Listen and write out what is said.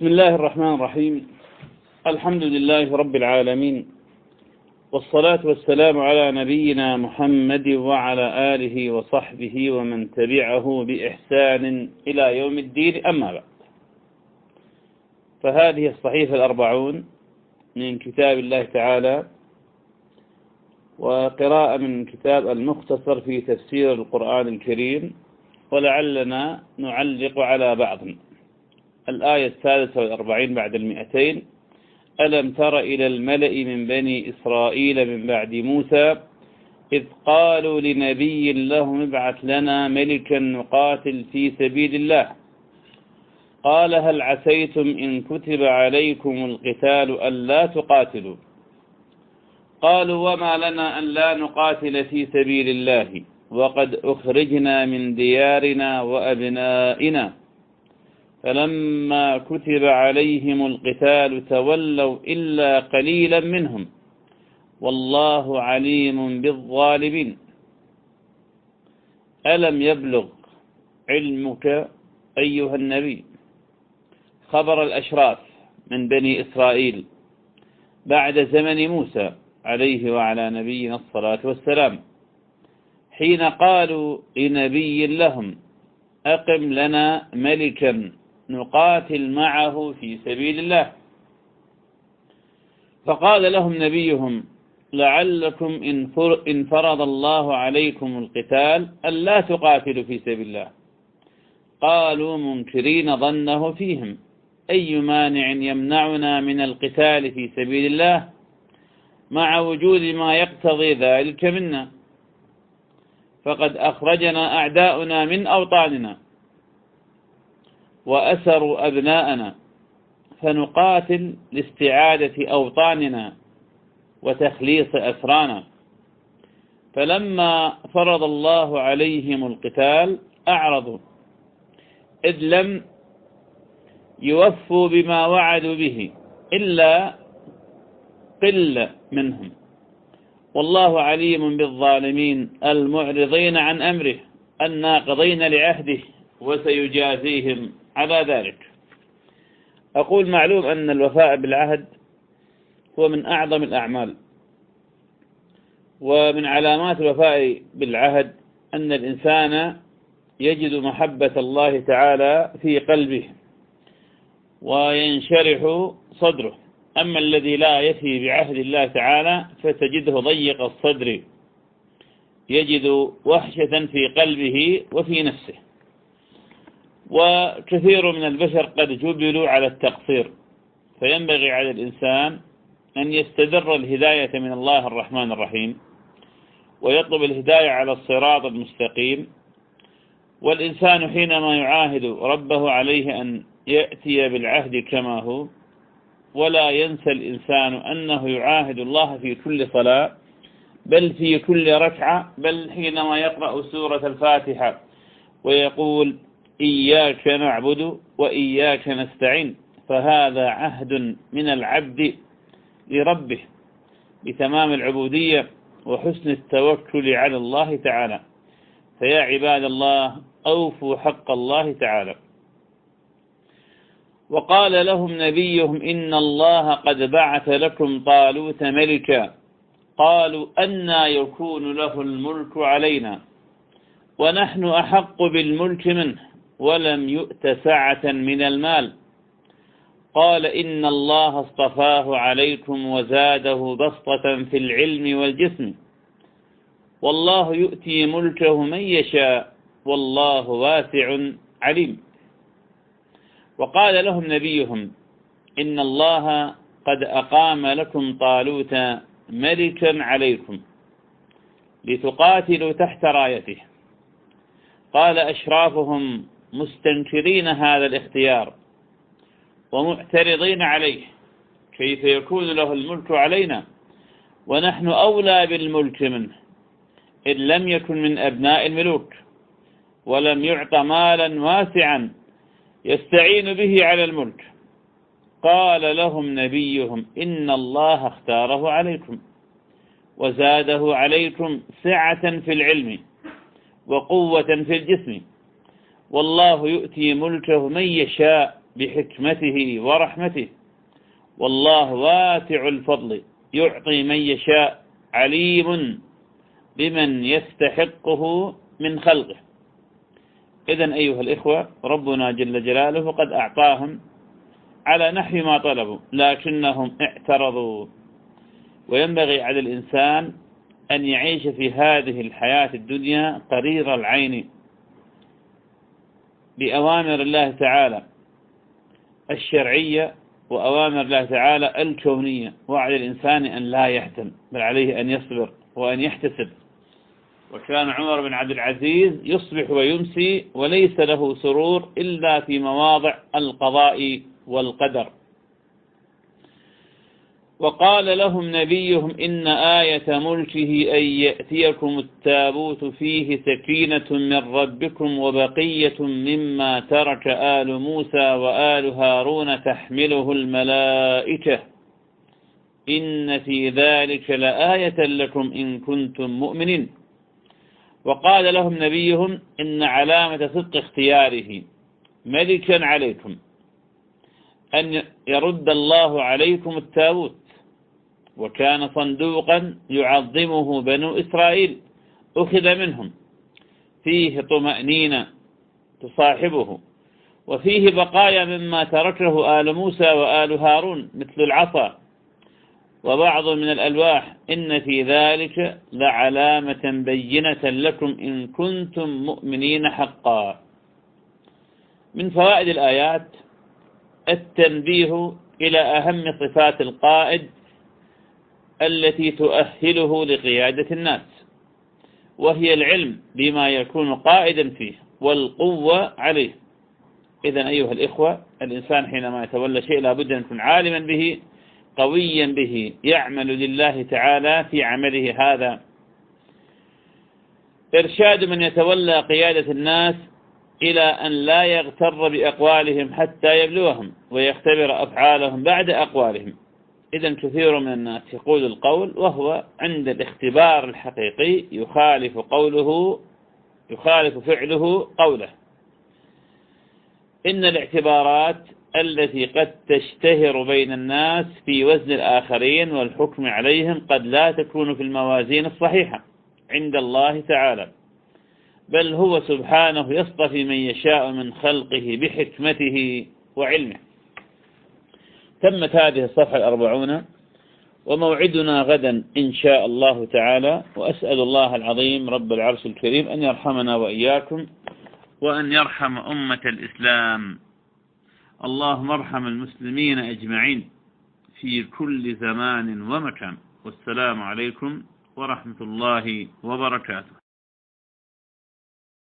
بسم الله الرحمن الرحيم. الحمد لله رب العالمين. والصلاة والسلام على نبينا محمد وعلى آله وصحبه ومن تبعه بإحسان إلى يوم الدين. أما بعد. فهذه الصحيفة الأربعون من كتاب الله تعالى وقراءة من كتاب المختصر في تفسير القرآن الكريم ولعلنا نعلق على بعض. الآية الثالثة والأربعين بعد المئتين. ألم تر إلى الملأ من بني إسرائيل من بعد موسى إذ قالوا لنبي لهم ابعث لنا ملكا نقاتل في سبيل الله. قال هل عسيتم إن كتب عليكم القتال ألا تقاتلوا؟ قالوا وما لنا أن لا نقاتل في سبيل الله وقد أخرجنا من ديارنا وأبنائنا. فلما كتب عليهم القتال تولوا إلا قليلا منهم. والله عليم بالظالمين. ألم يبلغ علمك أيها النبي خبر الأشراف من بني إسرائيل بعد زمن موسى عليه وعلى نبينا الصلاة والسلام حين قالوا لنبي لهم أقم لنا ملكا نقاتل معه في سبيل الله. فقال لهم نبيهم لعلكم إن فرض الله عليكم القتال ألا تقاتلوا في سبيل الله. قالوا منكرين ظنه فيهم. أي مانع يمنعنا من القتال في سبيل الله؟ مع وجود ما يقتضي ذلك منا. فقد أخرجنا أعداؤنا من أوطاننا. وأسروا أبناءنا فنقاتل لاستعادة أوطاننا وتخليص أسرانا. فلما فرض الله عليهم القتال أعرضوا إذ لم يوفوا بما وعدوا به إلا قلة منهم. والله عليم بالظالمين المعرضين عن أمره الناقضين لعهده وسيجازيهم على ذلك. أقول معلوم أن الوفاء بالعهد هو من أعظم الأعمال ومن علامات الوفاء بالعهد أن الإنسان يجد محبة الله تعالى في قلبه وينشرح صدره. أما الذي لا يفي بعهد الله تعالى فتجده ضيق الصدر يجد وحشة في قلبه وفي نفسه. وكثير من البشر قد جبلوا على التقصير. فينبغي على الإنسان أن يستدر الهداية من الله الرحمن الرحيم ويطلب الهداية على الصراط المستقيم. والإنسان حينما يعاهد ربه عليه أن يأتي بالعهد كما هو ولا ينسى الإنسان أنه يعاهد الله في كل صلاة بل في كل ركعة بل حينما يقرأ سورة الفاتحة ويقول إياك نعبد وإياك نستعين فهذا عهد من العبد لربه بتمام العبودية وحسن التوكل على الله تعالى. فيا عباد الله أوفوا حق الله تعالى. وقال لهم نبيهم إن الله قد بعث لكم طالوت ملكا. قالوا أنا يكون له الملك علينا ونحن أحق بالملك منه. ولم يؤت سعة من المال. قال إن الله اصطفاه عليكم وزاده بسطة في العلم والجسم. والله يؤتي ملكه من يشاء والله واسع عليم. وقال لهم نبيهم إن الله قد أقام لكم طالوت ملكا عليكم لتقاتلوا تحت رايته. قال أشرافهم مستنكرين هذا الاختيار ومعترضين عليه كيف يكون له الملك علينا ونحن أولى بالملك منه إن لم يكن من أبناء الملوك ولم يعط مالا واسعا يستعين به على الملك قال لهم نبيهم إن الله اختاره عليكم وزاده عليكم سعة في العلم وقوة في الجسم والله يؤتي ملكه من يشاء بحكمته ورحمته. والله واسع الفضل يعطي من يشاء عليم بمن يستحقه من خلقه. إذا أيها الإخوة ربنا جل جلاله قد أعطاهم على نحو ما طلبوا لكنهم اعترضوا. وينبغي على الإنسان أن يعيش في هذه الحياة الدنيا قرير العين. بأوامر الله تعالى الشرعية وأوامر الله تعالى الكونية وعلى الإنسان أن لا يحتم بل عليه أن يصبر وأن يحتسب. وكان عمر بن عبد العزيز يصبح ويمسي وليس له سرور إلا في مواضع القضاء والقدر. وقال لهم نبيهم إن آية ملكه أن يأتيكم التابوت فيه سكينة من ربكم وبقية مما ترك آل موسى وآل هارون تحمله الملائكة. إن في ذلك لآية لكم إن كنتم مؤمنين. وقال لهم نبيهم إن علامة صدق اختياره ملكا عليكم أن يرد الله عليكم التابوت. وكان صندوقا يعظمه بنو إسرائيل. أخذ منهم. فيه طمأنينة تصاحبه. وفيه بقايا مما تركه آل موسى وآل هارون مثل العصا. وبعض من الألواح. إن في ذلك لعلامة بينة لكم إن كنتم مؤمنين حقا. من فوائد الآيات التنبيه إلى أهم صفات القائد التي تؤهله لقيادة الناس وهي العلم بما يكون قائدا فيه والقوة عليه. إذا أيها الإخوة الإنسان حينما يتولى شيء لابد أن يكون عالما به قويا به يعمل لله تعالى في عمله هذا. إرشاد من يتولى قيادة الناس إلى أن لا يغتر بأقوالهم حتى يبلوهم ويختبر أفعالهم بعد أقوالهم. إذا كثير من الناس يقول القول وهو عند الاختبار الحقيقي يخالف قوله يخالف فعله قوله. إن الاعتبارات التي قد تشتهر بين الناس في وزن الآخرين والحكم عليهم قد لا تكون في الموازين الصحيحة عند الله تعالى. بل هو سبحانه يصطفي من يشاء من خلقه بحكمته وعلمه. تمت هذه الصفحة الأربعون وموعدنا غدا إن شاء الله تعالى وأسأل الله العظيم رب العرش الكريم أن يرحمنا وإياكم وأن يرحم أمة الإسلام. اللهم ارحم المسلمين أجمعين في كل زمان ومكان والسلام عليكم ورحمة الله وبركاته.